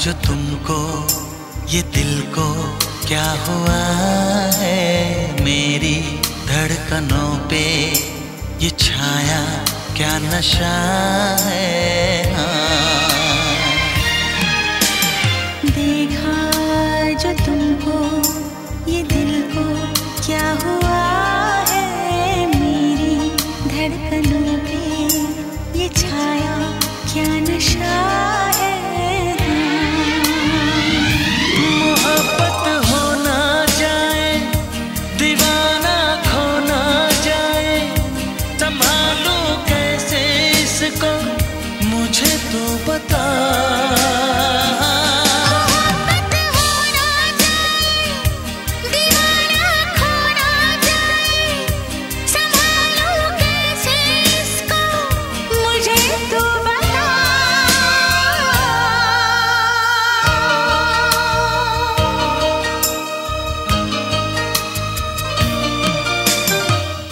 जो तुमको, ये दिल को, क्या हुआ है मेरी धड़कनों पे? ये छाया, क्या नशा है? हाँ।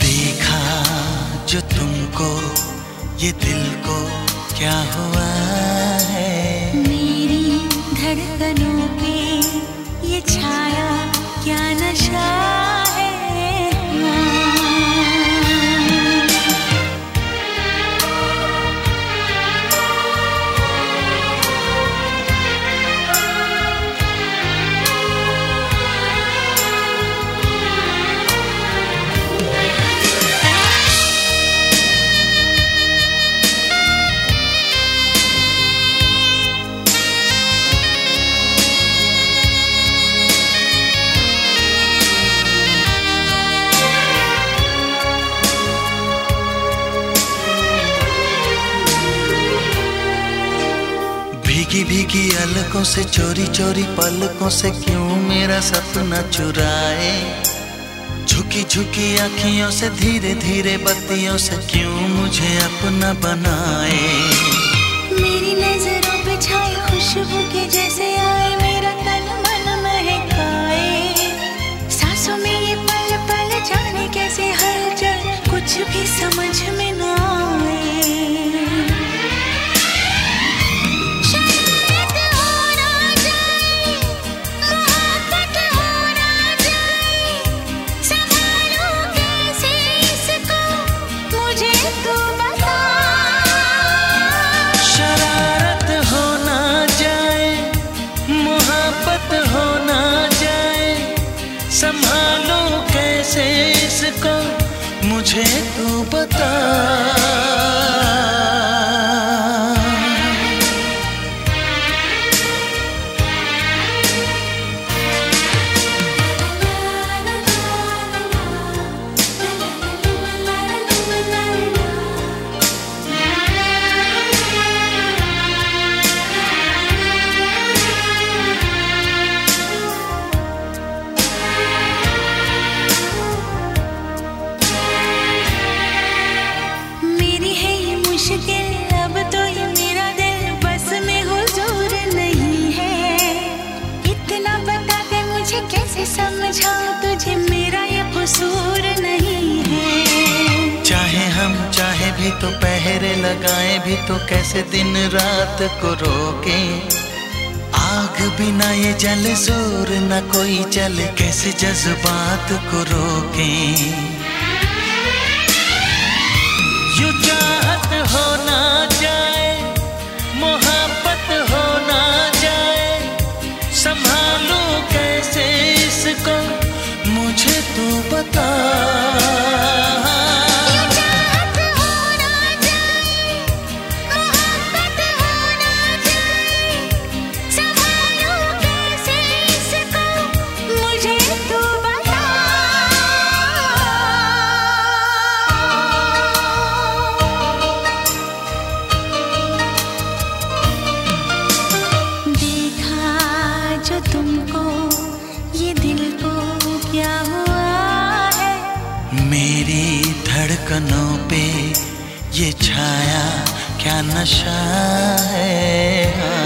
देखा जो तुमको ये दिल को क्या हुआ? धड़कनों पे ये छाया क्या नशा? भीगी भीगी अलकों से, चोरी चोरी पलकों से क्यों मेरा सपना चुराए? झुकी झुकी अखियों से, धीरे धीरे बत्तियों से क्यों मुझे अपना बनाए? मेरी नज़रों पे छाई खुशबू के जैसे आए, मेरा तन मन महकाए। सांसों में ये पल पल जाने मोहब्बत हो ना जाए संभालो कैसे इसको मुझे तू बता। कैसे समझाऊं तुझे? मेरा ये कसूर नहीं है। चाहे हम, चाहे भी तो पहरे लगाए, भी तो कैसे दिन रात को रोके? आग बिना ये जल ज़ोर न कोई चले कैसे जज्बात को रोके? मुझे तो धड़कनों पे ये छाया क्या नशा है?